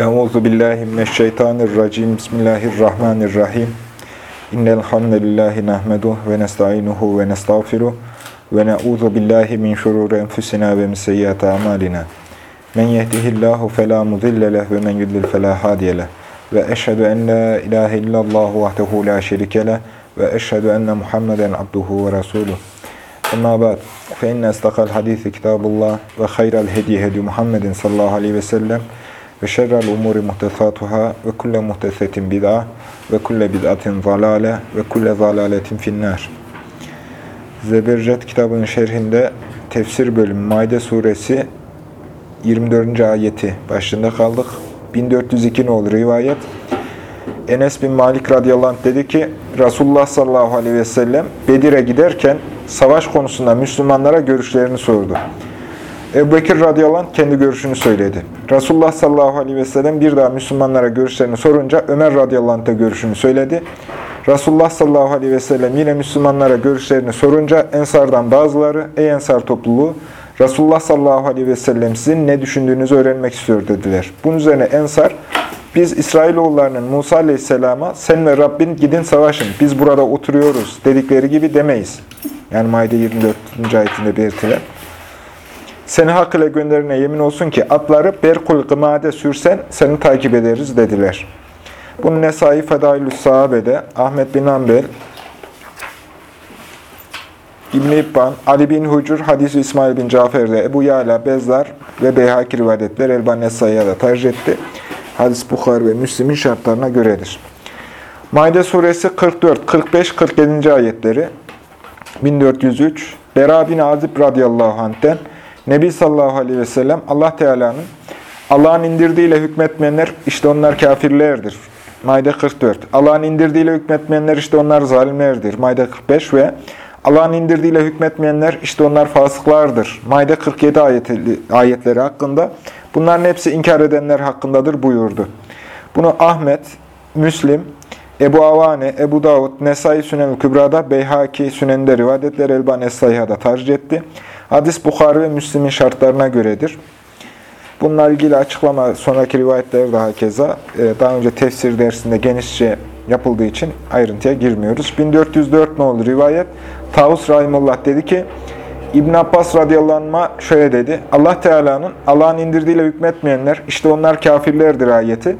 Euzu billahi mineşşeytanirracim. Bismillahirrahmanirrahim. İnnel hamdelellahi nahmeduhu ve nestainuhu ve nestağfiruh ve na'udzu billahi min şururi enfusina ve min seyyiati amalina. Men yehdihillahu fela mudille ve men yudlil fela hadiye leh. Ve eşhedü en la ilahe illallah vahdehu la şerike leh ve eşhedü enne Muhammeden abduhu ve resuluh. Amma ba'd. Fe inne istakal hadisi kitabullah ve hayral hediye hedi Muhammedin sallallahu aleyhi ve sellem ve şerrel umuri muhtesatuhâ ve kulle muhtesetin bid'a ve kulle bid'atin zalâle ve kulle zalâletin finnâr. Zebercet kitabının şerhinde tefsir bölümü Maide suresi 24. ayeti başında kaldık. 1402 olur rivayet. Enes bin Malik radıyallahu anh dedi ki Resulullah sallallahu aleyhi ve sellem Bedir'e giderken savaş konusunda Müslümanlara görüşlerini sordu. Ebu Bekir radıyallahu anh kendi görüşünü söyledi. Resulullah sallallahu aleyhi ve sellem bir daha Müslümanlara görüşlerini sorunca Ömer radıyallahu anh da görüşünü söyledi. Resulullah sallallahu aleyhi ve sellem yine Müslümanlara görüşlerini sorunca Ensardan bazıları, ey Ensar topluluğu, Resulullah sallallahu aleyhi ve sellem sizin ne düşündüğünüzü öğrenmek istiyor dediler. Bunun üzerine Ensar, biz İsrailoğullarının Musa aleyhisselama sen ve Rabbin gidin savaşın, biz burada oturuyoruz dedikleri gibi demeyiz. Yani Maide 24. ayetinde belirtilen. Seni hak ile gönderine yemin olsun ki atları Berkul Gımade sürsen seni takip ederiz dediler. Bunu Nesai Fedailü Sahabe'de, Ahmet bin Ambel, İbn-i İbban, Ali bin Hucur, Hadis-i İsmail bin Cafer'de, Ebu Yala, Bezzar ve Beyhaki rivayetler Elban Nesai'ye da tercih etti. Hadis Bukhari ve Müslim'in şartlarına göredir. Maide suresi 44, 45, 47. ayetleri 1403 Bera bin Azib radıyallahu anh'ten Nebi sallallahu aleyhi ve sellem Allah Teala'nın Allah'ın indirdiğiyle hükmetmeyenler işte onlar kafirlerdir. Maide 44. Allah'ın indirdiğiyle hükmetmeyenler işte onlar zalimlerdir. Maide 45 ve Allah'ın indirdiğiyle hükmetmeyenler işte onlar fasıklardır. Maide 47 ayetleri, ayetleri hakkında bunların hepsi inkar edenler hakkındadır buyurdu. Bunu Ahmet, Müslim, Ebu Avane, Ebu Davud, Nesai Sünen-i Kübra'da, Beyhaki Sünen'de rivayetler Elban Es-Sayha'da tercih etti. Hadis Bukhari ve Müslim'in şartlarına göredir. Bununla ilgili açıklama sonraki rivayetler daha keza e, daha önce tefsir dersinde genişçe yapıldığı için ayrıntıya girmiyoruz. 1404 ne oldu rivayet? Tavus Rahimullah dedi ki İbn Abbas radıyallahu şöyle dedi. Allah Teala'nın Allah'ın indirdiğiyle hükmetmeyenler işte onlar kafirlerdir ayeti.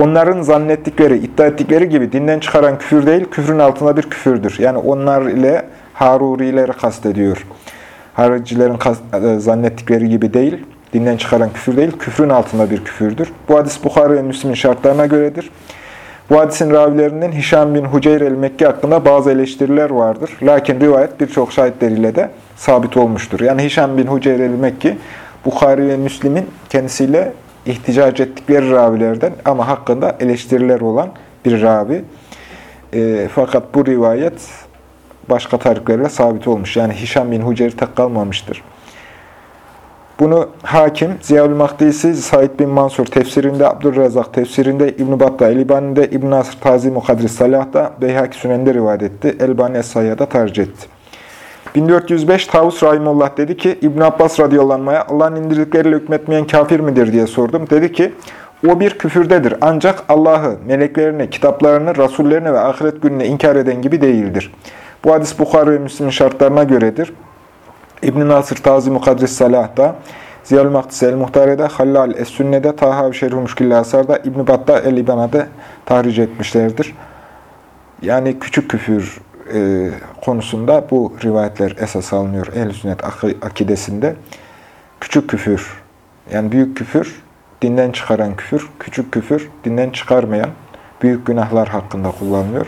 Onların zannettikleri, iddia ettikleri gibi dinden çıkaran küfür değil, küfrün altında bir küfürdür. Yani onlar ile Harurileri kastediyor. Haricilerin zannettikleri gibi değil, dinden çıkaran küfür değil, küfrün altında bir küfürdür. Bu hadis Bukhari ve Müslim'in şartlarına göredir. Bu hadisin ravilerinden Hişam bin Huceyr el-Mekke hakkında bazı eleştiriler vardır. Lakin rivayet birçok şahitleriyle de sabit olmuştur. Yani Hişam bin Huceyr el-Mekke, Bukhari ve Müslim'in kendisiyle ihticac ettikleri ravilerden ama hakkında eleştiriler olan bir ravi. E, fakat bu rivayet başka tariklerle sabit olmuş. Yani Hişam bin Huceyr tek kalmamıştır. Bunu Hakim, Ziyaül Makdisi, Said bin Mansur tefsirinde, Abdurrazak tefsirinde, İbn-i Battah, Elibani'de, İbn-i Nasr Tazi Mukadris Salah'da, Beyhaki Sünen'de rivayet etti. Elbani Es-Sayya'da tercih etti. 1405 Tavus Rahimullah dedi ki, İbn Abbas radıyallahu Allah'ın indirdikleriyle hükmetmeyen kafir midir diye sordum. Dedi ki, o bir küfürdedir. Ancak Allah'ı, meleklerini, kitaplarını, rasullerini ve ahiret gününe inkar eden gibi değildir. Bu hadis Bukhari ve Müslim'in şartlarına göredir. İbn-i Nasır Tazi Mukadris Salah'da, Ziyal-ı Makdis El-Muhtare'de, Hallal Es-Sünne'de, Taha Şerh-i Müşkilli Asar'da, İbn-i Battah El-İbana'da tahric etmişlerdir. Yani küçük küfür e, konusunda bu rivayetler esas alınıyor ehl sünnet ak akidesinde. Küçük küfür, yani büyük küfür, dinden çıkaran küfür, küçük küfür, dinden çıkarmayan büyük günahlar hakkında kullanılıyor.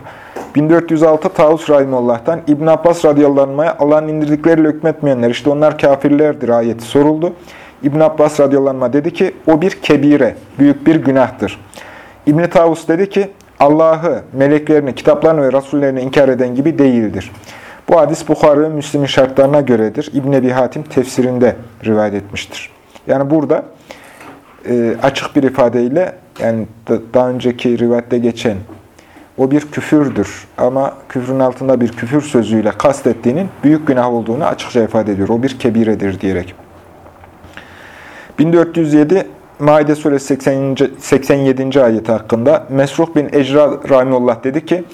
1406 Tavus Rahimullah'tan İbn Abbas radıyallahu anh Allah'ın indirdikleriyle hükmetmeyenler işte onlar kafirlerdir ayeti soruldu. İbn Abbas radıyallahu anh dedi ki o bir kebire, büyük bir günahtır. İbn Tavus dedi ki Allah'ı, meleklerini, kitaplarını ve rasullerini inkar eden gibi değildir. Bu hadis Bukhara ve Müslim'in şartlarına göredir. İbn Ebi Hatim tefsirinde rivayet etmiştir. Yani burada e, açık bir ifadeyle yani daha önceki rivayette geçen o bir küfürdür. Ama küfrün altında bir küfür sözüyle kastettiğinin büyük günah olduğunu açıkça ifade ediyor. O bir kebiredir diyerek. 1407 Maide suresi 80. 87. ayet hakkında Mesruh bin Ecra Rahimullah dedi ki,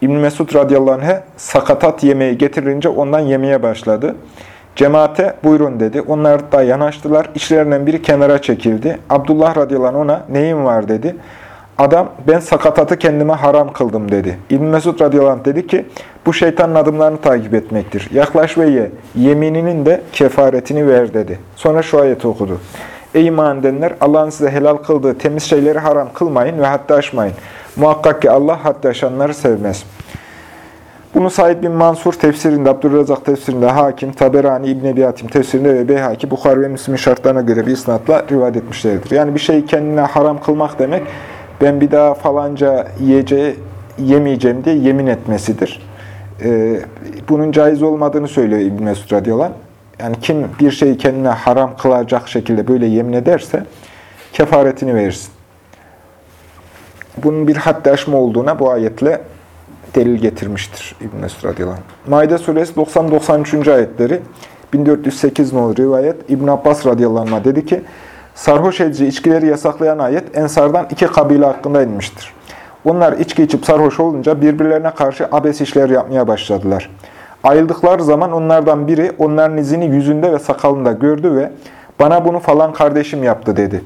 İbn Mesud radıyallahu anh'e sakatat yemeği getirince ondan yemeye başladı. Cemaate buyurun dedi. Onlar da yanaştılar. İşlerinden biri kenara çekildi. Abdullah radıyallahu anh ona neyin var dedi. Adam ben sakatatı kendime haram kıldım dedi. İbn Mesud radıyallahu anh dedi ki bu şeytanın adımlarını takip etmektir. Yaklaş ve ye. Yemininin de kefaretini ver dedi. Sonra şu ayeti okudu. Ey iman edenler Allah'ın size helal kıldığı temiz şeyleri haram kılmayın ve hatta aşmayın. Muhakkak ki Allah hatta aşanları sevmez. Bunu Said bin Mansur tefsirinde, Abdurrazak tefsirinde, Hakim, Taberani, İbn Ebi Hatim tefsirinde ve Beyhaki, Bukhari ve Müslim'in şartlarına göre bir isnatla rivayet etmişlerdir. Yani bir şeyi kendine haram kılmak demek, ben bir daha falanca yiyeceği yemeyeceğim diye yemin etmesidir. Ee, bunun caiz olmadığını söylüyor İbn Mesud radıyallahu Yani kim bir şeyi kendine haram kılacak şekilde böyle yemin ederse kefaretini verirsin. Bunun bir haddi aşma olduğuna bu ayetle delil getirmiştir İbn-i Mesud radıyallahu anh. Maide suresi 90-93. ayetleri 1408 nolu rivayet İbn Abbas radıyallahu anh dedi ki sarhoş edici içkileri yasaklayan ayet Ensardan iki kabile hakkında inmiştir. Onlar içki içip sarhoş olunca birbirlerine karşı abes işler yapmaya başladılar. Ayrıldıkları zaman onlardan biri onların izini yüzünde ve sakalında gördü ve bana bunu falan kardeşim yaptı dedi.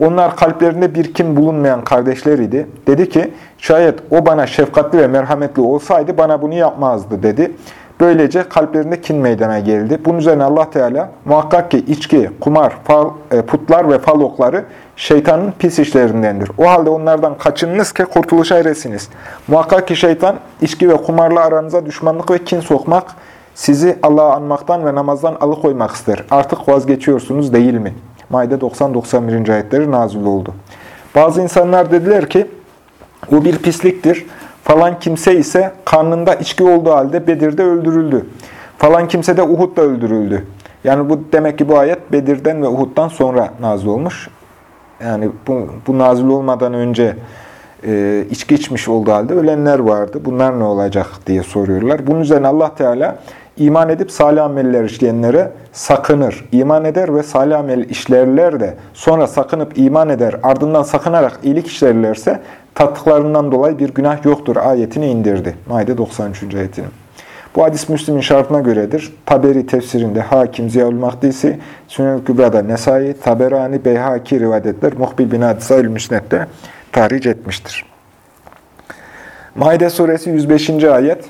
Onlar kalplerinde bir kim bulunmayan kardeşleriydi. Dedi ki, şayet o bana şefkatli ve merhametli olsaydı bana bunu yapmazdı dedi. Böylece kalplerinde kin meydana geldi. Bunun üzerine Allah Teala muhakkak ki içki, kumar, fal, e, putlar ve falokları şeytanın pis işlerindendir. O halde onlardan kaçınınız ki kurtuluşa eresiniz. Muhakkak ki şeytan içki ve kumarla aranıza düşmanlık ve kin sokmak, sizi Allah'ı anmaktan ve namazdan alıkoymak ister. Artık vazgeçiyorsunuz değil mi?'' Maide 90-91. ayetleri nazil oldu. Bazı insanlar dediler ki, bu bir pisliktir. Falan kimse ise karnında içki olduğu halde Bedir'de öldürüldü. Falan kimse de Uhud'da öldürüldü. Yani bu demek ki bu ayet Bedir'den ve Uhud'dan sonra nazil olmuş. Yani bu, bu nazil olmadan önce e, içki içmiş olduğu halde ölenler vardı. Bunlar ne olacak diye soruyorlar. Bunun üzerine Allah Teala İman edip salih ameller işleyenlere sakınır. İman eder ve salih amel işlerler de sonra sakınıp iman eder, ardından sakınarak iyilik işlerlerse tattıklarından dolayı bir günah yoktur ayetini indirdi. Maide 93. ayetini. Bu hadis Müslim'in şartına göredir. Taberi tefsirinde Hakim, Ziyaül Mahdisi, Sünel Kübra'da Nesai, Taberani, Beyhaki rivayetler Muhbil bin Hadisa Müsnet'te tahric etmiştir. Maide suresi 105. ayet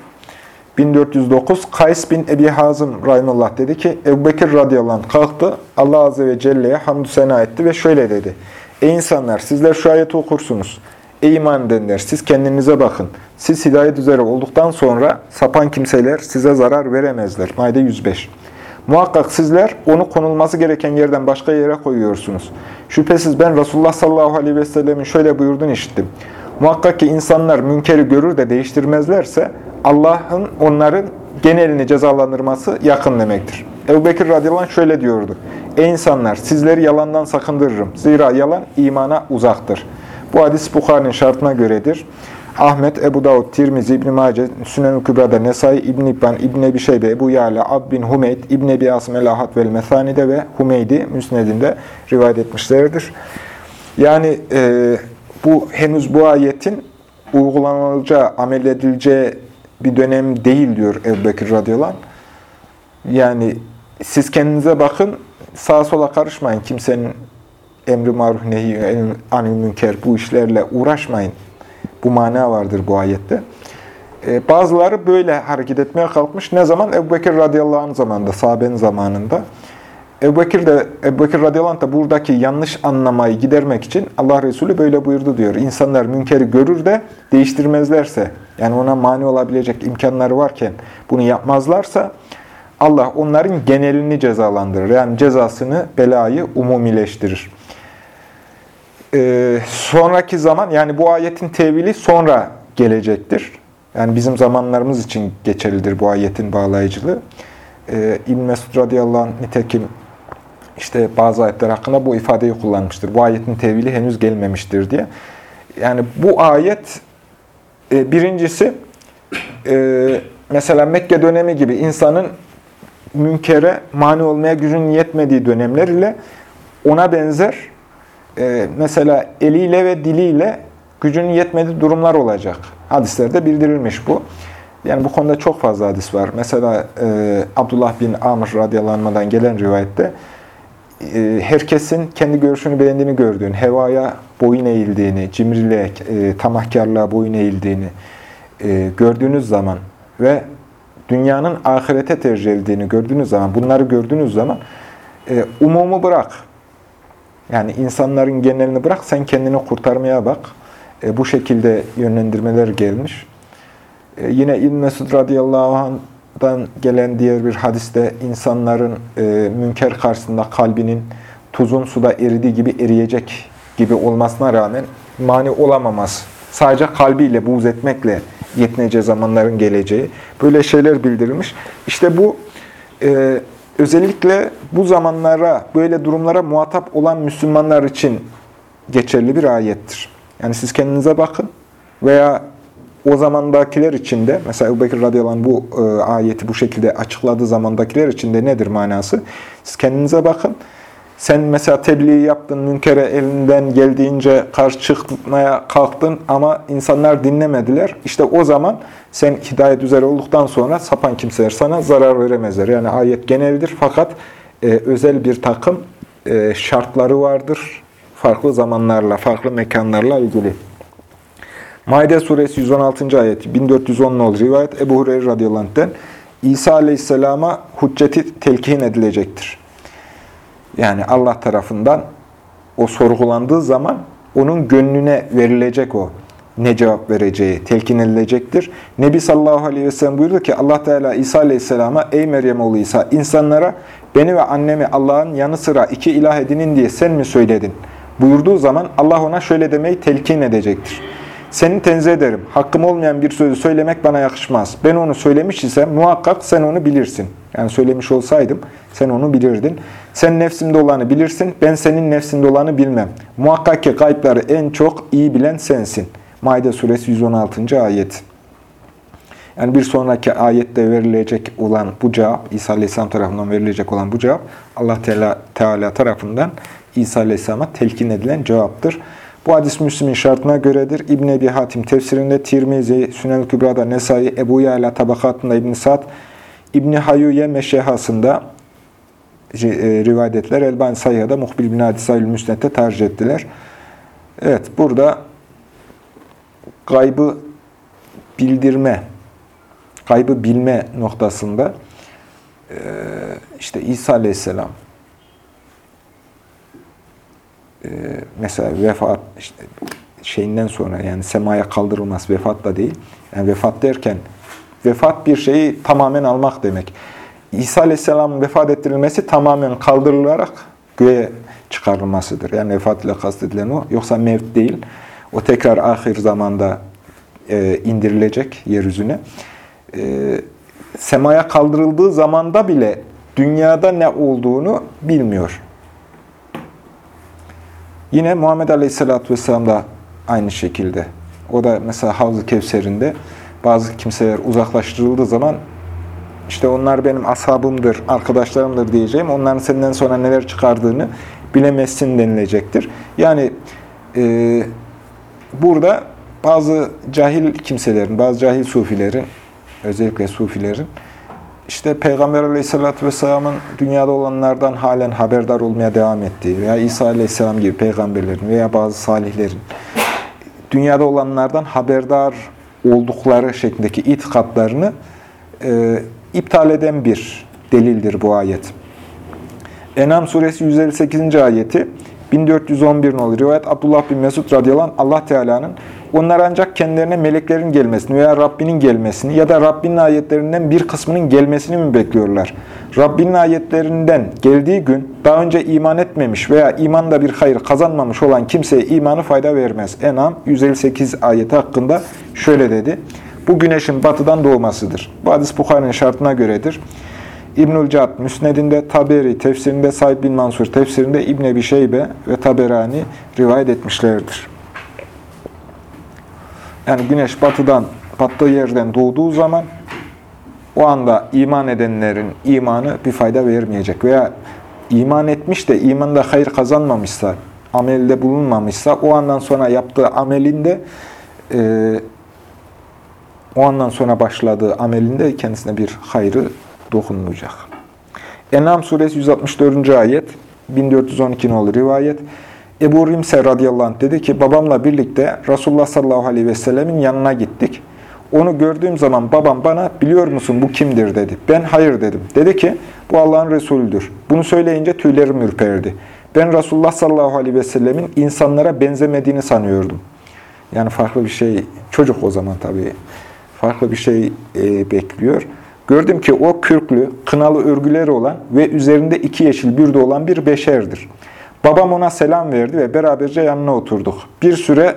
1409 Kays bin Ebi Hazım Rahimullah dedi ki Ebu Bekir radıyallahu anh kalktı. Allah Azze ve Celle'ye hamdü sena etti ve şöyle dedi. Ey insanlar sizler şu ayeti okursunuz. Ey iman edenler siz kendinize bakın. Siz hidayet üzere olduktan sonra sapan kimseler size zarar veremezler. Maide 105. Muhakkak sizler onu konulması gereken yerden başka yere koyuyorsunuz. Şüphesiz ben Resulullah sallallahu aleyhi ve sellemin şöyle buyurduğunu işittim. Muhakkak ki insanlar münkeri görür de değiştirmezlerse Allah'ın onların genelini cezalandırması yakın demektir. Ebu Bekir radıyallahu anh şöyle diyordu. Ey insanlar sizleri yalandan sakındırırım. Zira yalan imana uzaktır. Bu hadis Bukhari'nin şartına göredir. Ahmet, Ebu Davud, Tirmizi, İbn-i Mace, Sünen-ü Kübra'da, Nesai, İbn-i İbban, İbn-i Ebi Şeybe, Ebu Yala, Ab bin Humeyd, İbn-i Ebi Asım el-Ahad vel Mesani'de ve Humeydi Müsned'inde rivayet etmişlerdir. Yani e, bu henüz bu ayetin uygulanılacağı, amel edileceği bir dönem değil diyor Ebu Bekir radıyallahu anh. Yani siz kendinize bakın, sağa sola karışmayın. Kimsenin emri maruf nehi anil münker bu işlerle uğraşmayın. Bu mana vardır bu ayette. Ee, bazıları böyle hareket etmeye kalkmış. Ne zaman? Ebu Bekir radıyallahu anh zamanında, sahabenin zamanında. Ebu Bekir de Ebu Bekir radıyallahu anh da buradaki yanlış anlamayı gidermek için Allah Resulü böyle buyurdu diyor. İnsanlar münkeri görür de değiştirmezlerse, yani ona mani olabilecek imkanları varken bunu yapmazlarsa Allah onların genelini cezalandırır. Yani cezasını, belayı umumileştirir. Ee, sonraki zaman, yani bu ayetin tevili sonra gelecektir. Yani bizim zamanlarımız için geçerlidir bu ayetin bağlayıcılığı. Ee, İbn Mesud radıyallahu anh nitekim işte bazı ayetler hakkında bu ifadeyi kullanmıştır. Bu ayetin tevili henüz gelmemiştir diye. Yani bu ayet e, birincisi e, mesela Mekke dönemi gibi insanın münkere mani olmaya gücünün yetmediği dönemler ile ona benzer e, mesela eliyle ve diliyle gücünün yetmediği durumlar olacak. Hadislerde bildirilmiş bu. Yani bu konuda çok fazla hadis var. Mesela e, Abdullah bin Amr radıyallahu gelen rivayette e, herkesin kendi görüşünü beğendiğini gördüğün, hevaya boyun eğildiğini, cimriliğe, e, tamahkarlığa boyun eğildiğini e, gördüğünüz zaman ve dünyanın ahirete tercih edildiğini gördüğünüz zaman, bunları gördüğünüz zaman e, umumu bırak. Yani insanların genelini bırak, sen kendini kurtarmaya bak. E, bu şekilde yönlendirmeler gelmiş. E, yine İbn Mesud radıyallahu anh'dan gelen diğer bir hadiste insanların e, münker karşısında kalbinin tuzun suda eridiği gibi eriyecek gibi olmasına rağmen mani olamamaz. Sadece kalbiyle buğz etmekle yetineceği zamanların geleceği. Böyle şeyler bildirilmiş. İşte bu e, özellikle bu zamanlara, böyle durumlara muhatap olan Müslümanlar için geçerli bir ayettir. Yani siz kendinize bakın veya o zamandakiler için de, mesela Ebu Bekir radıyallahu bu e, ayeti bu şekilde açıkladığı zamandakiler için de nedir manası? Siz kendinize bakın. Sen mesela tebliğ yaptın, münkere elinden geldiğince karşı çıkmaya kalktın ama insanlar dinlemediler. İşte o zaman sen hidayet üzere olduktan sonra sapan kimseler sana zarar veremezler. Yani ayet geneldir fakat e, özel bir takım e, şartları vardır. Farklı zamanlarla, farklı mekanlarla ilgili. Maide suresi 116. ayet 1410 nol rivayet Ebu Hureyre radıyallahu anh'den İsa aleyhisselama hücceti telkin edilecektir. Yani Allah tarafından o sorgulandığı zaman onun gönlüne verilecek o ne cevap vereceği telkin edilecektir. Nebi sallallahu aleyhi ve sellem buyurdu ki Allah Teala İsa aleyhisselama ey Meryem oğlu İsa insanlara beni ve annemi Allah'ın yanı sıra iki ilah edinin diye sen mi söyledin? Buyurduğu zaman Allah ona şöyle demeyi telkin edecektir. Seni tenzih ederim. Hakkım olmayan bir sözü söylemek bana yakışmaz. Ben onu söylemiş ise muhakkak sen onu bilirsin. Yani söylemiş olsaydım sen onu bilirdin. Sen nefsimde olanı bilirsin, ben senin nefsinde olanı bilmem. Muhakkak ki kayıpları en çok iyi bilen sensin. Maide suresi 116. ayet. Yani bir sonraki ayette verilecek olan bu cevap, İsa Aleyhisselam tarafından verilecek olan bu cevap, Allah Teala, Teala tarafından İsa Aleyhisselam'a telkin edilen cevaptır. Bu hadis Müslim'in şartına göredir. İbn Ebi Hatim tefsirinde, Tirmizi, Sünel Kübra'da, Nesai, Ebu Yala tabakatında İbn Sa'd, İbn Hayyuye meşehasında e, rivayet ettiler. Elbani Sayya'da Muhbil bin Hadisayül Müsnet'te tercih ettiler. Evet, burada gaybı bildirme, gaybı bilme noktasında e, işte İsa Aleyhisselam e, mesela vefat işte şeyinden sonra yani semaya kaldırılmaz vefat da değil. Yani vefat derken vefat bir şeyi tamamen almak demek. İsa Aleyhisselam'ın vefat ettirilmesi tamamen kaldırılarak göğe çıkarılmasıdır. Yani vefat ile kastedilen o. Yoksa mevt değil. O tekrar ahir zamanda e, indirilecek yeryüzüne. E, semaya kaldırıldığı zamanda bile dünyada ne olduğunu bilmiyor. Yine Muhammed Aleyhisselatü Vesselam da aynı şekilde. O da mesela Havz-ı Kevser'inde bazı kimseler uzaklaştırıldığı zaman işte onlar benim ashabımdır, arkadaşlarımdır diyeceğim. Onların senden sonra neler çıkardığını bilemezsin denilecektir. Yani e, burada bazı cahil kimselerin, bazı cahil sufilerin, özellikle sufilerin, işte Peygamber Aleyhisselatü Vesselam'ın dünyada olanlardan halen haberdar olmaya devam ettiği veya İsa Aleyhisselam gibi peygamberlerin veya bazı salihlerin dünyada olanlardan haberdar oldukları şeklindeki itikatlarını e, iptal eden bir delildir bu ayet. Enam suresi 158. ayeti 1411 nolu rivayet Abdullah bin Mesud radıyallahu anh Allah Teala'nın onlar ancak kendilerine meleklerin gelmesini veya Rabbinin gelmesini ya da Rabbinin ayetlerinden bir kısmının gelmesini mi bekliyorlar? Rabbinin ayetlerinden geldiği gün daha önce iman etmemiş veya imanda bir hayır kazanmamış olan kimseye imanı fayda vermez. Enam 158 ayeti hakkında şöyle dedi. Bu güneşin batıdan doğmasıdır. Bu hadis Bukhari'nin şartına göredir. İbnül Cad Müsned'inde, Taberi tefsirinde, Said bin Mansur tefsirinde İbn Ebi Şeybe ve Taberani rivayet etmişlerdir. Yani güneş batıdan, battığı yerden doğduğu zaman o anda iman edenlerin imanı bir fayda vermeyecek. Veya iman etmiş de imanda hayır kazanmamışsa, amelde bulunmamışsa o andan sonra yaptığı amelinde e, o andan sonra başladığı amelinde kendisine bir hayrı dokunmayacak. Enam suresi 164. ayet 1412 nolu rivayet. Ebu Rimse radıyallahu anh dedi ki babamla birlikte Resulullah sallallahu aleyhi ve sellemin yanına gittik. Onu gördüğüm zaman babam bana biliyor musun bu kimdir dedi. Ben hayır dedim. Dedi ki bu Allah'ın Resulüdür. Bunu söyleyince tüylerim ürperdi. Ben Resulullah sallallahu aleyhi ve sellemin insanlara benzemediğini sanıyordum. Yani farklı bir şey, çocuk o zaman tabii, farklı bir şey e, bekliyor. Gördüm ki o kürklü, kınalı örgüleri olan ve üzerinde iki yeşil bürde olan bir beşerdir. Babam ona selam verdi ve beraberce yanına oturduk. Bir süre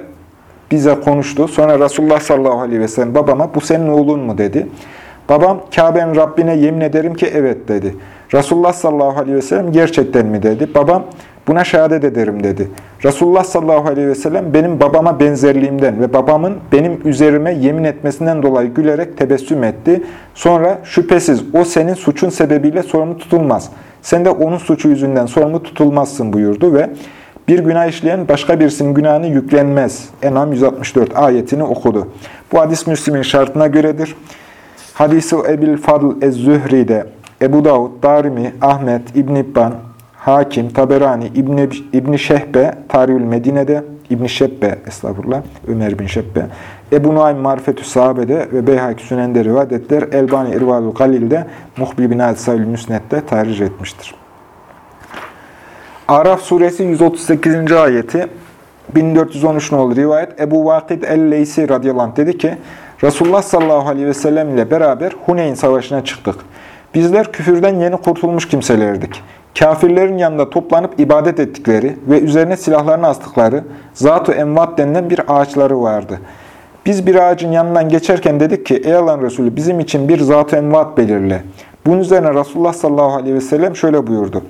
bize konuştu. Sonra Resulullah sallallahu aleyhi ve sellem babama bu senin oğlun mu dedi. Babam Kabe'nin Rabbine yemin ederim ki evet dedi. Resulullah sallallahu aleyhi ve sellem gerçekten mi dedi. Babam buna şehadet ederim dedi. Resulullah sallallahu aleyhi ve sellem benim babama benzerliğimden ve babamın benim üzerime yemin etmesinden dolayı gülerek tebessüm etti. Sonra şüphesiz o senin suçun sebebiyle sorumlu tutulmaz. Sen de onun suçu yüzünden sorumlu tutulmazsın buyurdu ve bir günah işleyen başka birisinin günahını yüklenmez. Enam 164 ayetini okudu. Bu hadis Müslim'in şartına göredir. Hadisi Ebil Fadl Ez-Zühri'de Ebu Davud, Darimi, Ahmet, İbn İbban, Hakim, Taberani, İbn İbn Şehbe, Tarihül Medine'de, İbn Şebbe, estağfurullah, Ömer bin Şebbe, Ebu Nuaym Marifetü Sahabe'de ve Beyhaki Sünen'de rivayet. Elbani İrvalül Galil'de, Muhbil bin Hadisayül Müsnet'te tarih etmiştir. Araf suresi 138. ayeti 1413 nolu rivayet Ebu Vakid el-Leysi radıyallahu dedi ki Resulullah sallallahu aleyhi ve sellem ile beraber Huneyn savaşına çıktık. Bizler küfürden yeni kurtulmuş kimselerdik. Kafirlerin yanında toplanıp ibadet ettikleri ve üzerine silahlarını astıkları Zat-ı Envat denilen bir ağaçları vardı. Biz bir ağacın yanından geçerken dedik ki ey Allah'ın Resulü bizim için bir Zat-ı Envat belirle. Bunun üzerine Resulullah sallallahu aleyhi ve sellem şöyle buyurdu.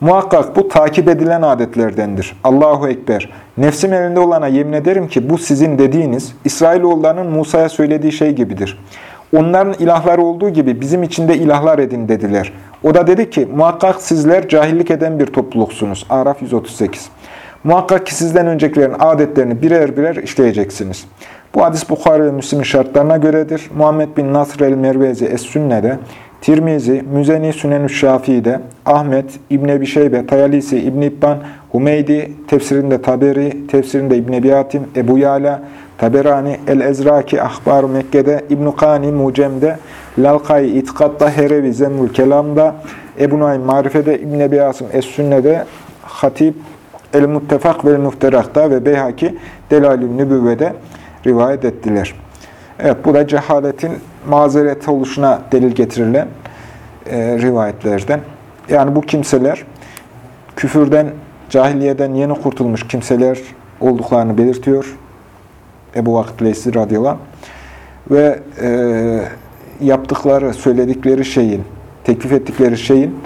Muhakkak bu takip edilen adetlerdendir. Allahu Ekber. Nefsim elinde olana yemin ederim ki bu sizin dediğiniz İsrailoğullarının Musa'ya söylediği şey gibidir. Onların ilahları olduğu gibi bizim için de ilahlar edin dediler. O da dedi ki muhakkak sizler cahillik eden bir topluluksunuz. Araf 138. Muhakkak ki sizden öncekilerin adetlerini birer birer işleyeceksiniz. Bu hadis Bukhari ve Müslim'in şartlarına göredir. Muhammed bin Nasr el-Mervezi Es-Sünne'de Tirmizi, Müzeni Sünen-ü Şafii'de, Ahmet, İbn Ebi Tayalisi, İbn İbban, Humeydi, tefsirinde Taberi, tefsirinde İbn Ebi Hatim, Ebu Yala, Taberani, El-Ezraki, Ahbar Mekke'de, İbn Kani Mucem'de, Lalkai, İtikad'da, Herevi, Zemmül Kelam'da, Ebu Naim Marife'de, İbn Ebi Asım Es-Sünne'de, Hatip, El-Muttefak ve El-Muhterak'ta ve Beyhaki, Delalül Nübüvve'de rivayet ettiler. Evet, bu da cehaletin mazeret oluşuna delil getirilen e, rivayetlerden. Yani bu kimseler küfürden, cahiliyeden yeni kurtulmuş kimseler olduklarını belirtiyor. Ebu Vakit Leysi radıyallahu Ve e, yaptıkları, söyledikleri şeyin, teklif ettikleri şeyin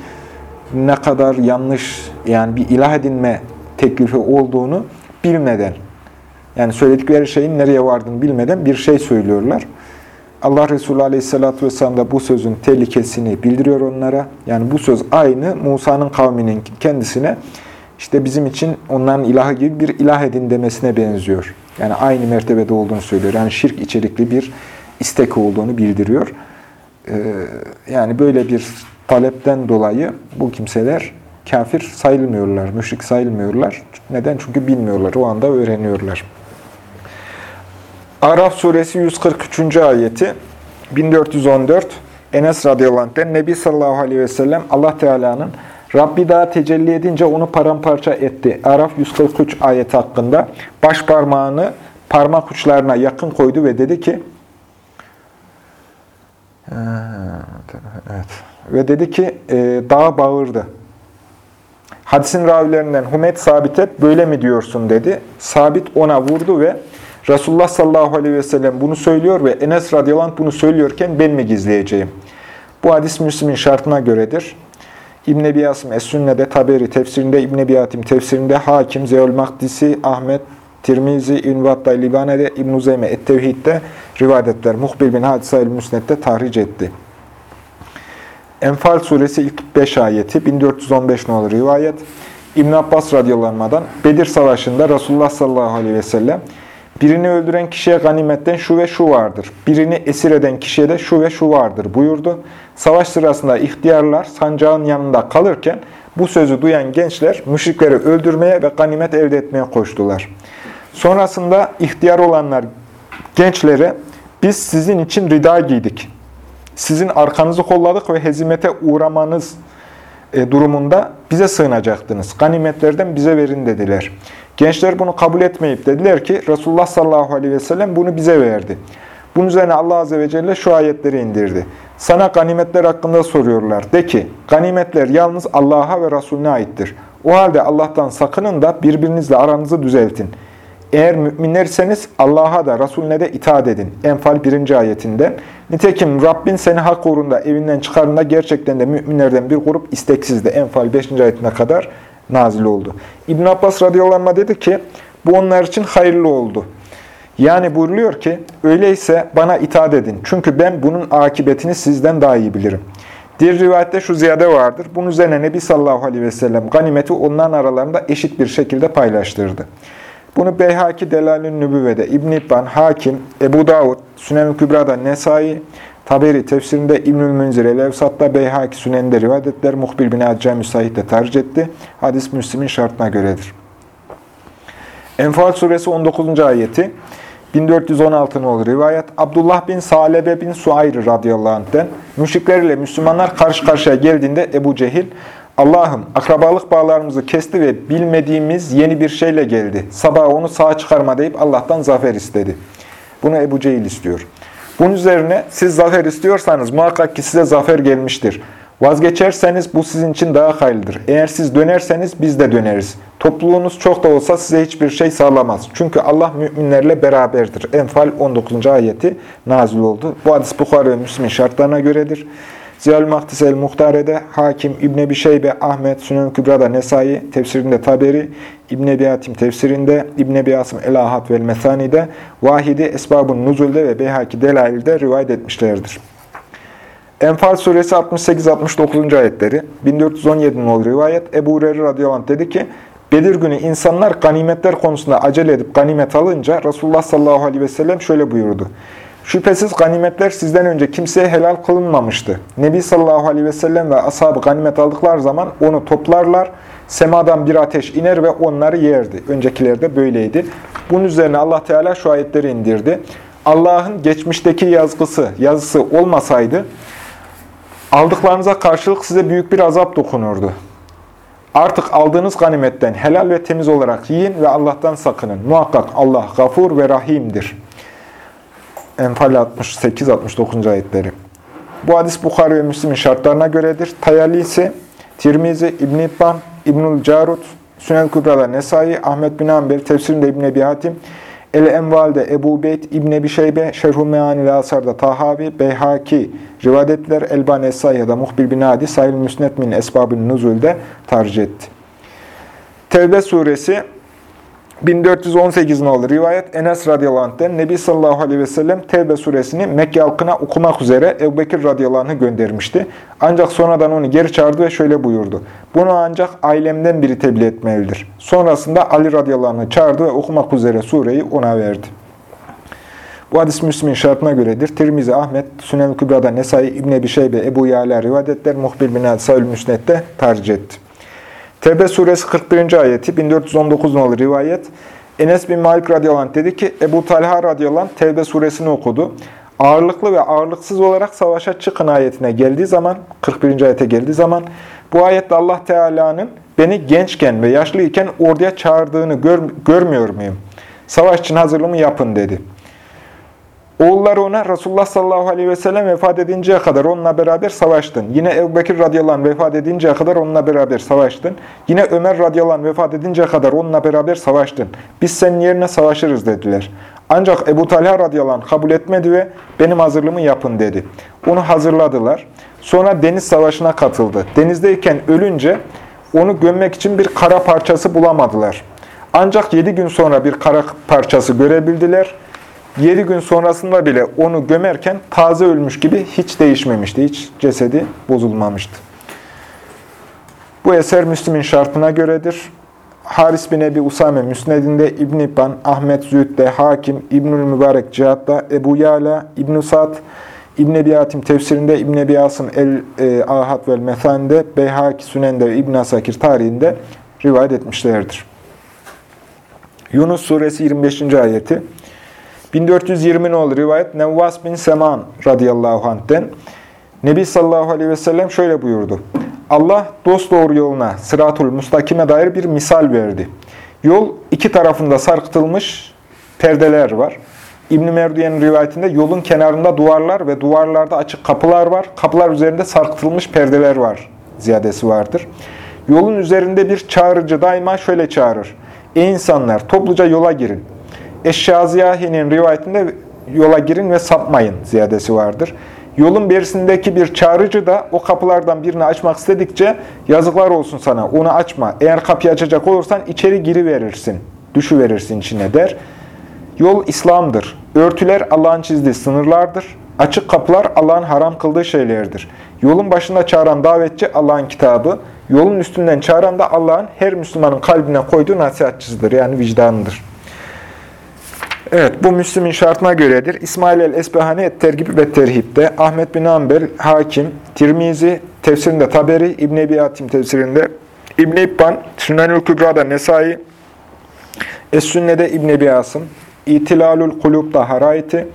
ne kadar yanlış, yani bir ilah edinme teklifi olduğunu bilmeden, yani söyledikleri şeyin nereye vardığını bilmeden bir şey söylüyorlar. Allah Resulü Aleyhisselatü Vesselam da bu sözün tehlikesini bildiriyor onlara. Yani bu söz aynı Musa'nın kavminin kendisine işte bizim için onların ilahı gibi bir ilah edin demesine benziyor. Yani aynı mertebede olduğunu söylüyor. Yani şirk içerikli bir istek olduğunu bildiriyor. Ee, yani böyle bir talepten dolayı bu kimseler kafir sayılmıyorlar, müşrik sayılmıyorlar. Neden? Çünkü bilmiyorlar, o anda öğreniyorlar. Araf suresi 143. ayeti 1414 Enes radıyallahu anh'den Nebi sallallahu aleyhi ve sellem Allah Teala'nın Rabbi daha tecelli edince onu paramparça etti. Araf 143 ayeti hakkında baş parmağını parmak uçlarına yakın koydu ve dedi ki evet. ve dedi ki e, dağa bağırdı. Hadisin ravilerinden Humet Sabit'e böyle mi diyorsun dedi. Sabit ona vurdu ve Resulullah sallallahu aleyhi ve sellem bunu söylüyor ve Enes radıyallahu anh bunu söylüyorken ben mi gizleyeceğim? Bu hadis Müslim'in şartına göredir. İbn-i Ebi Asım Es-Sünne'de, Taberi tefsirinde, İbn-i Ebi Hatim tefsirinde, Hakim, Zeol Makdisi, Ahmet, Tirmizi, İnvat'ta, Libane'de, İbn-i Zeyme, Et-Tevhid'de rivayet ettiler. Muhbil bin Hadisa-ül Müsnet'te tahric etti. Enfal suresi ilk 5 ayeti, 1415 nolu rivayet. İbn Abbas radıyallahu Bedir Savaşı'nda Resulullah sallallahu aleyhi ve sellem birini öldüren kişiye ganimetten şu ve şu vardır. Birini esir eden kişiye de şu ve şu vardır buyurdu. Savaş sırasında ihtiyarlar sancağın yanında kalırken bu sözü duyan gençler müşrikleri öldürmeye ve ganimet elde etmeye koştular. Sonrasında ihtiyar olanlar gençlere biz sizin için rida giydik. Sizin arkanızı kolladık ve hezimete uğramanız e, durumunda bize sığınacaktınız. Ganimetlerden bize verin dediler. Gençler bunu kabul etmeyip dediler ki Resulullah sallallahu aleyhi ve sellem bunu bize verdi. Bunun üzerine Allah azze ve celle şu ayetleri indirdi. Sana ganimetler hakkında soruyorlar. De ki, ganimetler yalnız Allah'a ve Resulüne aittir. O halde Allah'tan sakının da birbirinizle aranızı düzeltin. Eğer müminlerseniz Allah'a da Resulüne de itaat edin. Enfal 1. ayetinde. Nitekim Rabbin seni hak uğrunda evinden çıkarında gerçekten de müminlerden bir grup isteksizdi. Enfal 5. ayetine kadar nazil oldu. İbn Abbas radıyallahu dedi ki, bu onlar için hayırlı oldu. Yani buyuruyor ki, öyleyse bana itaat edin. Çünkü ben bunun akıbetini sizden daha iyi bilirim. Diğer rivayette şu ziyade vardır. Bunun üzerine Nebi sallallahu aleyhi ve sellem ganimeti onların aralarında eşit bir şekilde paylaştırdı. Bunu Beyhaki Delalün Nübüvve'de, İbn İbban, Hakim, Ebu Davud, Sünen-i Kübra'da Nesai, Taberi tefsirinde İbnül Münzir, El-Evsat'ta Beyhaki Sünen'de rivayetler Muhbir bin Acca Müsait de tercih etti. Hadis Müslim'in şartına göredir. Enfal suresi 19. ayeti 1416 olur rivayet. Abdullah bin Salebe bin Suayr radıyallahu anh'den müşrikler ile Müslümanlar karşı karşıya geldiğinde Ebu Cehil Allah'ım akrabalık bağlarımızı kesti ve bilmediğimiz yeni bir şeyle geldi. Sabah onu sağ çıkarma deyip Allah'tan zafer istedi. Bunu Ebu Cehil istiyor. Bunun üzerine siz zafer istiyorsanız muhakkak ki size zafer gelmiştir. Vazgeçerseniz bu sizin için daha hayırlıdır. Eğer siz dönerseniz biz de döneriz. Topluluğunuz çok da olsa size hiçbir şey sağlamaz. Çünkü Allah müminlerle beraberdir. Enfal 19. ayeti nazil oldu. Bu hadis Bukhara ve Müslim'in şartlarına göredir. Ziyal Maktis el-Muhtare'de Hakim, İbn Ebi Şeybe, Ahmet, Sünen Kübra'da Nesai, tefsirinde Taberi, İbn Ebi Hatim tefsirinde, İbn Ebi Asım el-Ahad ve el-Methani'de, Vahidi Esbabun Nuzul'de ve Beyhaki Delail'de rivayet etmişlerdir. Enfal suresi 68-69. ayetleri, 1417 nol rivayet, Ebu Hureyre radıyallahu dedi ki, Bedir günü insanlar ganimetler konusunda acele edip ganimet alınca Resulullah sallallahu aleyhi ve sellem şöyle buyurdu. Şüphesiz ganimetler sizden önce kimseye helal kılınmamıştı. Nebi sallallahu aleyhi ve sellem ve ashabı ganimet aldıklar zaman onu toplarlar, semadan bir ateş iner ve onları yerdi. Öncekilerde böyleydi. Bunun üzerine Allah Teala şu ayetleri indirdi. Allah'ın geçmişteki yazgısı, yazısı olmasaydı, aldıklarınıza karşılık size büyük bir azap dokunurdu. Artık aldığınız ganimetten helal ve temiz olarak yiyin ve Allah'tan sakının. Muhakkak Allah gafur ve rahimdir. Enfal 68-69. ayetleri. Bu hadis Bukhari ve Müslim'in şartlarına göredir. Tayali ise Tirmizi, İbn-i İbban, İbnül Carut, Sünen Kübra'da Nesai, Ahmet bin Ambel, tefsirinde İbn Ebi Hatim, El-Enval'de Ebu Beyt, İbn Ebi Şeybe, Şerhu Meani Asar'da Tahavi, Beyhaki, rivayetler Elban Es-Sayya'da Muhbir bin Adi, Sahil Müsnet min Esbab-ı Nuzul'de tercih etti. Tevbe suresi 1418 nolu rivayet Enes radıyallahu anh'ten Nebi sallallahu aleyhi ve sellem Tevbe suresini Mekke halkına okumak üzere Ebu Bekir radıyallahu anh'ı göndermişti. Ancak sonradan onu geri çağırdı ve şöyle buyurdu. Bunu ancak ailemden biri tebliğ etmelidir. Sonrasında Ali radıyallahu anh'ı çağırdı ve okumak üzere sureyi ona verdi. Bu hadis Müslim'in şartına göredir. Tirmizi Ahmet, Sünen-i Kübra'da Nesai, İbn-i Ebi Şeybe, Ebu Yâla rivayetler, Muhbil bin Sa'ül Müsnet'te tercih etti. Tevbe suresi 41. ayeti 1419 nolu rivayet. Enes bin Malik radıyallahu dedi ki Ebu Talha radıyallahu Tevbe suresini okudu. Ağırlıklı ve ağırlıksız olarak savaşa çıkın ayetine geldiği zaman, 41. ayete geldiği zaman bu ayette Allah Teala'nın beni gençken ve yaşlıyken orduya çağırdığını gör, görmüyor muyum? Savaş için hazırlığımı yapın dedi. Oğulları ona Resulullah sallallahu aleyhi ve sellem vefat edinceye kadar onunla beraber savaştın. Yine Ebu Bekir radıyallahu anh vefat edinceye kadar onunla beraber savaştın. Yine Ömer radıyallahu anh vefat edinceye kadar onunla beraber savaştın. Biz senin yerine savaşırız dediler. Ancak Ebu Talha radıyallahu anh kabul etmedi ve benim hazırlığımı yapın dedi. Onu hazırladılar. Sonra deniz savaşına katıldı. Denizdeyken ölünce onu gömmek için bir kara parçası bulamadılar. Ancak yedi gün sonra bir kara parçası görebildiler. 7 gün sonrasında bile onu gömerken taze ölmüş gibi hiç değişmemişti. Hiç cesedi bozulmamıştı. Bu eser Müslim'in şartına göredir. Haris bin Ebi Usame Müsned'inde, İbn İbban, Ahmet Zühd'de, Hakim, İbnül Mübarek Cihat'ta, Ebu Yala, İbn-i Sad, İbn Ebi tefsirinde, İbn Ebi Asım el-Ahad vel Methan'de, Beyhaki Sünen'de ve İbn Asakir tarihinde rivayet etmişlerdir. Yunus suresi 25. ayeti. 1420 nolu rivayet Nevvas bin Seman radıyallahu anh'ten Nebi sallallahu aleyhi ve sellem şöyle buyurdu. Allah dost doğru yoluna, sıratul mustakime dair bir misal verdi. Yol iki tarafında sarkıtılmış perdeler var. İbn-i Merdiye'nin rivayetinde yolun kenarında duvarlar ve duvarlarda açık kapılar var. Kapılar üzerinde sarkıtılmış perdeler var. Ziyadesi vardır. Yolun üzerinde bir çağırıcı daima şöyle çağırır. Ey insanlar topluca yola girin. Eşşaziyahi'nin rivayetinde yola girin ve sapmayın ziyadesi vardır. Yolun berisindeki bir çağrıcı da o kapılardan birini açmak istedikçe yazıklar olsun sana onu açma. Eğer kapıyı açacak olursan içeri giriverirsin, düşüverirsin içine der. Yol İslam'dır. Örtüler Allah'ın çizdiği sınırlardır. Açık kapılar Allah'ın haram kıldığı şeylerdir. Yolun başında çağıran davetçi Allah'ın kitabı, yolun üstünden çağıran da Allah'ın her Müslümanın kalbine koyduğu nasihatçısıdır. Yani vicdanıdır. Evet, bu Müslüm'ün şartına göredir. İsmail el-Esbehani et-Tergib ve Terhib'de, Ahmet bin Ambel, Hakim, Tirmizi, tefsirinde Taberi, İbn-i Ebi Hatim tefsirinde, İbn-i İbban, Sünenül Kübra'da Nesai, Es-Sünne'de İbn-i Ebi Asım, İtilalül Kulub'da Harayeti,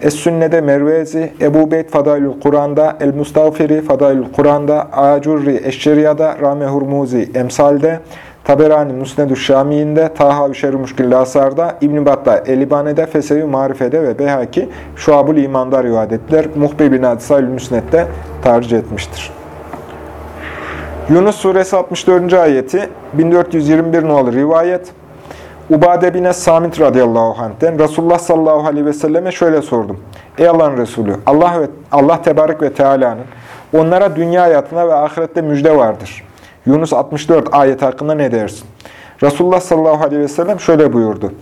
Es-Sünne'de Mervezi, Ebu Beyt Fadailül Kur'an'da, El-Mustafiri Fadailül Kur'an'da, Acurri Eşşeriya'da, Rame Hurmuzi Emsal'de, Taberani Musnedü Şami'inde, Taha Üşer-i Muşkil Asar'da, İbn-i Battah Elibane'de, Fesevi Marife'de ve Behaki Şuab-ül İman'da rivayet ettiler. Muhbir bin Hadisayül Müsned'de tercih etmiştir. Yunus Suresi 64. ayeti 1421 nolu rivayet. Ubade bin Samit radıyallahu anh'ten Resulullah sallallahu aleyhi ve selleme şöyle sordum. Ey Allah'ın Resulü, Allah ve Allah tebarek ve teala'nın onlara dünya hayatına ve ahirette müjde vardır. Yunus 64 ayet hakkında ne dersin? Resulullah sallallahu aleyhi ve sellem şöyle buyurdu.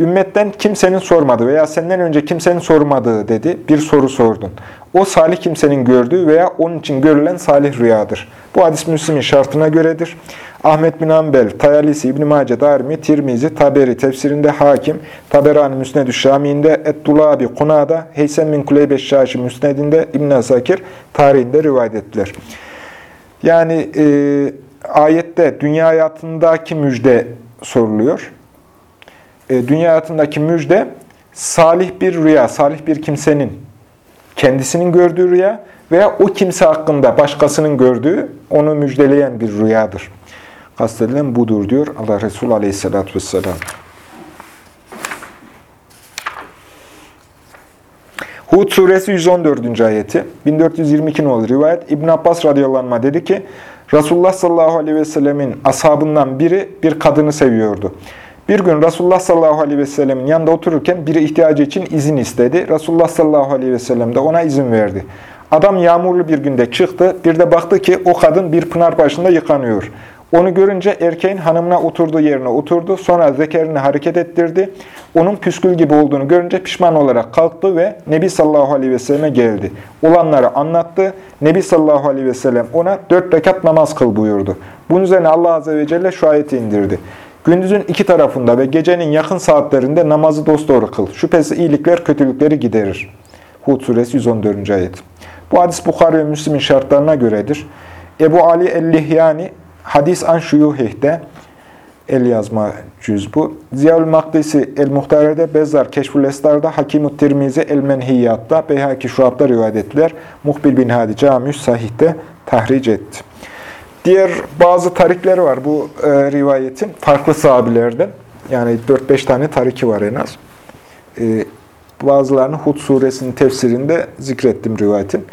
Ümmetten kimsenin sormadığı veya senden önce kimsenin sormadığı dedi. Bir soru sordun. O salih kimsenin gördüğü veya onun için görülen salih rüyadır. Bu hadis Müslim'in şartına göredir. Ahmet bin Ambel, Tayalisi, İbn-i Mace, Darimi, Tirmizi, Taberi, tefsirinde Hakim, Taberani Müsned-ü Şami'inde, Eddulabi, Kuna'da, Heysem bin Kuleybeş Şaşi Müsned'inde, İbn-i Asakir tarihinde rivayet ettiler. Yani e, ayette dünya hayatındaki müjde soruluyor. E, dünya hayatındaki müjde salih bir rüya, salih bir kimsenin kendisinin gördüğü rüya veya o kimse hakkında başkasının gördüğü, onu müjdeleyen bir rüyadır. Kastedilen budur diyor Allah Resulü Aleyhisselatü Vesselam. Hud suresi 114. ayeti 1422 olur rivayet İbn Abbas radıyallahu anh dedi ki Resulullah sallallahu aleyhi ve sellemin ashabından biri bir kadını seviyordu. Bir gün Resulullah sallallahu aleyhi ve sellemin yanında otururken biri ihtiyacı için izin istedi. Resulullah sallallahu aleyhi ve sellem de ona izin verdi. Adam yağmurlu bir günde çıktı. Bir de baktı ki o kadın bir pınar başında yıkanıyor. Onu görünce erkeğin hanımına oturduğu yerine oturdu. Sonra zekerini hareket ettirdi. Onun püskül gibi olduğunu görünce pişman olarak kalktı ve Nebi sallallahu aleyhi ve selleme geldi. Olanları anlattı. Nebi sallallahu aleyhi ve sellem ona dört rekat namaz kıl buyurdu. Bunun üzerine Allah azze ve celle şu ayeti indirdi. Gündüzün iki tarafında ve gecenin yakın saatlerinde namazı dosdoğru kıl. Şüphesiz iyilikler kötülükleri giderir. Hud suresi 114. ayet. Bu hadis Bukhari ve Müslim'in şartlarına göredir. Ebu Ali el-Lihyani Hadis an şuyuhih'te el yazma cüz bu. Ziyaül Makdisi el-Muhtare'de, Bezzar Keşfül Estar'da, Hakim-ü Tirmizi el-Menhiyyat'ta, Beyhaki Şuab'da rivayet ettiler. Muhbil bin Hadi Camiüs Sahih'te tahric etti. Diğer bazı tarikleri var bu e, rivayetin. Farklı sahabilerden. Yani 4-5 tane tariki var en az. E, bazılarını Hud suresinin tefsirinde zikrettim rivayetin.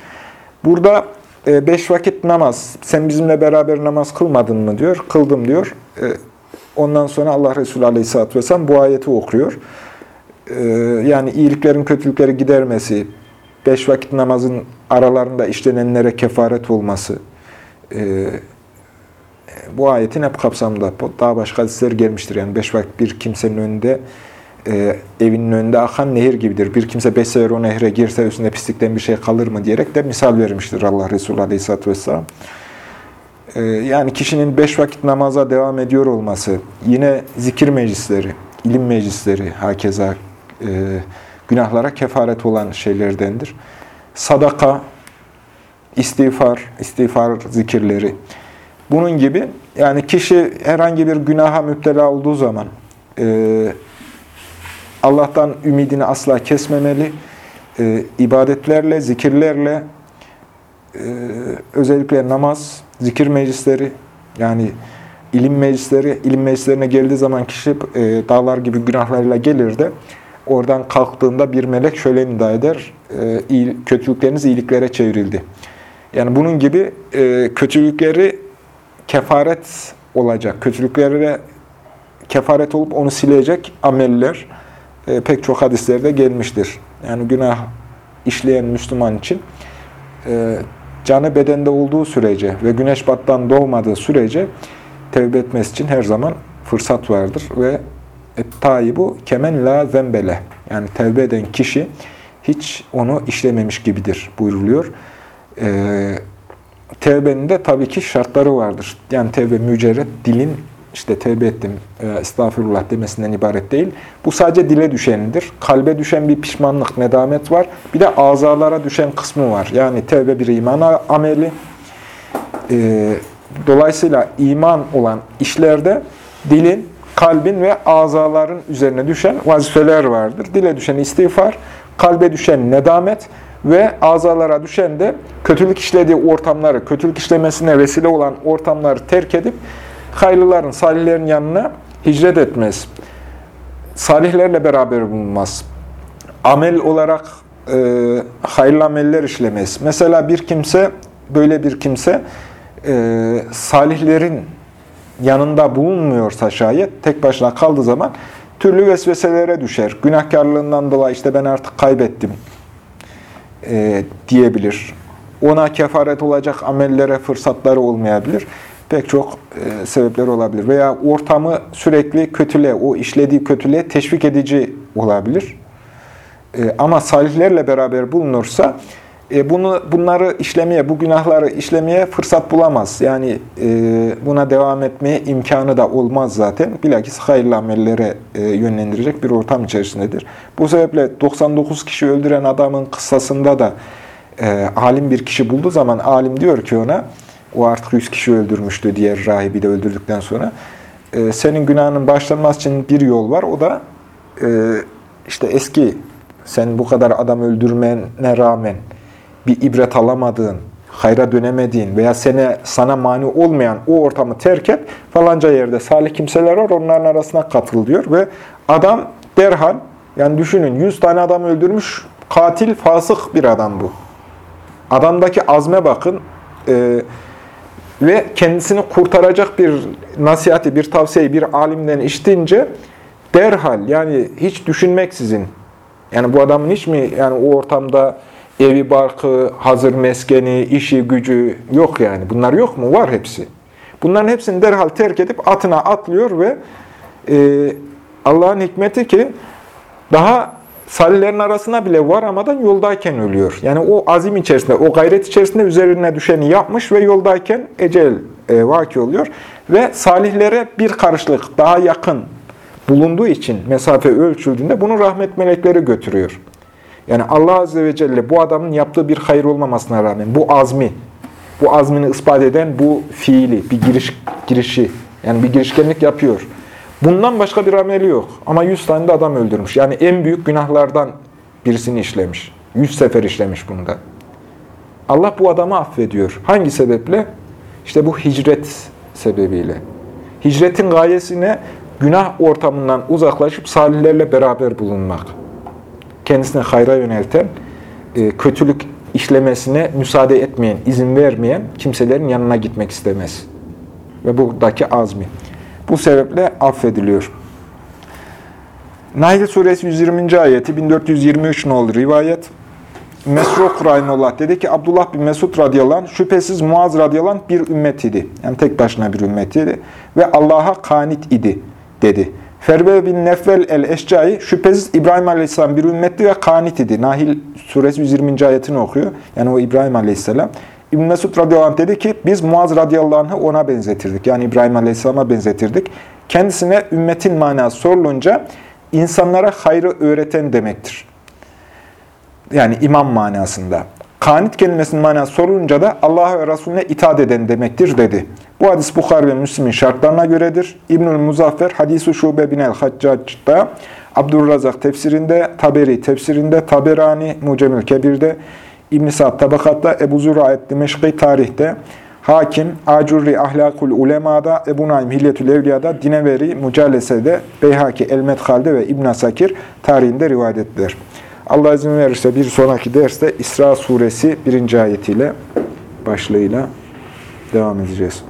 Burada beş vakit namaz, sen bizimle beraber namaz kılmadın mı diyor. Kıldım diyor. E, ondan sonra Allah Resulü Aleyhisselatü Vesselam bu ayeti okuyor. E, yani iyiliklerin kötülükleri gidermesi, beş vakit namazın aralarında işlenenlere kefaret olması, bu ayetin hep kapsamında. Daha başka hadisler gelmiştir. Yani beş vakit bir kimsenin önünde e, evinin önünde akan nehir gibidir. Bir kimse beş sefer o nehre girse üstünde pislikten bir şey kalır mı diyerek de misal vermiştir Allah Resulü Aleyhisselatü Vesselam. Ee, yani kişinin beş vakit namaza devam ediyor olması, yine zikir meclisleri, ilim meclisleri, hakeza e, günahlara kefaret olan şeylerdendir. Sadaka, istiğfar, istiğfar zikirleri. Bunun gibi yani kişi herhangi bir günaha müptela olduğu zaman e, Allah'tan ümidini asla kesmemeli. E, ibadetlerle, zikirlerle, e, özellikle namaz, zikir meclisleri, yani ilim meclisleri, ilim meclislerine geldiği zaman kişi e, dağlar gibi günahlarıyla gelir de oradan kalktığında bir melek şöyle nida eder, e, iyi, kötülükleriniz iyiliklere çevrildi. Yani bunun gibi e, kötülükleri kefaret olacak, kötülüklere kefaret olup onu silecek ameller e, pek çok hadislerde gelmiştir. Yani günah işleyen Müslüman için e, canı bedende olduğu sürece ve güneş battan doğmadığı sürece tevbe etmesi için her zaman fırsat vardır ve bu kemen la zembele yani tevbe eden kişi hiç onu işlememiş gibidir buyruluyor. Ee, tevbenin de tabii ki şartları vardır. Yani tevbe mücerret dilin işte tevbe ettim, e, estağfurullah demesinden ibaret değil. Bu sadece dile düşenidir. Kalbe düşen bir pişmanlık, nedamet var. Bir de azalara düşen kısmı var. Yani tevbe bir iman ameli. E, dolayısıyla iman olan işlerde dilin, kalbin ve azaların üzerine düşen vazifeler vardır. Dile düşen istiğfar, kalbe düşen nedamet ve azalara düşen de kötülük işlediği ortamları, kötülük işlemesine vesile olan ortamları terk edip hayırlıların, salihlerin yanına hicret etmez. Salihlerle beraber bulunmaz. Amel olarak e, hayırlı ameller işlemez. Mesela bir kimse, böyle bir kimse e, salihlerin yanında bulunmuyorsa şayet, tek başına kaldığı zaman türlü vesveselere düşer. Günahkarlığından dolayı işte ben artık kaybettim e, diyebilir. Ona kefaret olacak amellere fırsatları olmayabilir pek çok e, sebepler olabilir. Veya ortamı sürekli kötüle, o işlediği kötülüğe teşvik edici olabilir. E, ama salihlerle beraber bulunursa e, bunu bunları işlemeye, bu günahları işlemeye fırsat bulamaz. Yani e, buna devam etmeye imkanı da olmaz zaten. Bilakis hayırlı amellere e, yönlendirecek bir ortam içerisindedir. Bu sebeple 99 kişi öldüren adamın kıssasında da e, alim bir kişi bulduğu zaman alim diyor ki ona, o artık 100 kişi öldürmüştü diğer rahibi de öldürdükten sonra. E, senin günahının başlanması için bir yol var. O da e, işte eski sen bu kadar adam öldürmene rağmen bir ibret alamadığın, hayra dönemediğin veya sene, sana mani olmayan o ortamı terk et. Falanca yerde salih kimseler var onların arasına katıl diyor ve adam derhal yani düşünün 100 tane adam öldürmüş katil fasık bir adam bu. Adamdaki azme bakın. E, ve kendisini kurtaracak bir nasihati, bir tavsiyeyi bir alimden işitince derhal yani hiç düşünmeksizin yani bu adamın hiç mi yani o ortamda evi, barkı, hazır meskeni, işi, gücü yok yani. Bunlar yok mu? Var hepsi. Bunların hepsini derhal terk edip atına atlıyor ve e, Allah'ın hikmeti ki daha salihlerin arasına bile varamadan yoldayken ölüyor. Yani o azim içerisinde, o gayret içerisinde üzerine düşeni yapmış ve yoldayken ecel e, vaki oluyor. Ve salihlere bir karışlık daha yakın bulunduğu için mesafe ölçüldüğünde bunu rahmet melekleri götürüyor. Yani Allah Azze ve Celle bu adamın yaptığı bir hayır olmamasına rağmen bu azmi, bu azmini ispat eden bu fiili, bir giriş girişi, yani bir girişkenlik yapıyor. Bundan başka bir ameli yok. Ama 100 tane de adam öldürmüş. Yani en büyük günahlardan birisini işlemiş. 100 sefer işlemiş bunda. Allah bu adamı affediyor. Hangi sebeple? İşte bu hicret sebebiyle. Hicretin gayesine günah ortamından uzaklaşıp salihlerle beraber bulunmak. Kendisine hayra yönelten, e, kötülük işlemesine müsaade etmeyen, izin vermeyen kimselerin yanına gitmek istemez. Ve buradaki azmi. Bu sebeple affediliyor. Nahl suresi 120. ayeti 1423 nolu rivayet. Mesruk Rahimullah dedi ki Abdullah bin Mesud radıyallahu anh, şüphesiz Muaz radıyallahu anh bir ümmet idi. Yani tek başına bir ümmet idi. Ve Allah'a kanit idi dedi. Ferbe bin Nefvel el-Eşcai şüphesiz İbrahim aleyhisselam bir ümmetti ve kanit idi. Nahil suresi 120. ayetini okuyor. Yani o İbrahim aleyhisselam. İbn Mesud radıyallahu anh dedi ki biz Muaz radıyallahu anh'ı ona benzetirdik. Yani İbrahim aleyhisselama benzetirdik. Kendisine ümmetin manası sorulunca insanlara hayrı öğreten demektir. Yani imam manasında. Kanit kelimesinin manası sorulunca da Allah'a ve Resulüne itaat eden demektir dedi. Bu hadis Bukhari ve Müslim'in şartlarına göredir. İbnül Muzaffer Hadis-i Şube bin el-Haccac'da, Abdurrazak tefsirinde, Taberi tefsirinde, Taberani Mucemül Kebir'de, İbn-i Sa'd Tabakat'ta, Ebu Züra'et Dimeşki tarihte, Hakim, Acurri Ahlakul Ulema'da, Ebu Naim Hilyetül Evliya'da, Dineveri Mucalese'de, Beyhaki El-Medhal'de ve İbn Asakir tarihinde rivayet ettiler. Allah izin verirse bir sonraki derste İsra suresi 1. ayetiyle başlığıyla devam edeceğiz.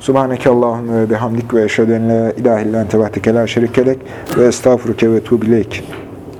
Subhaneke Allahümme ve bihamdik ve eşhedü en la ilahe illan tebahtike la şerikelek ve estağfuruke ve tuğbileyk.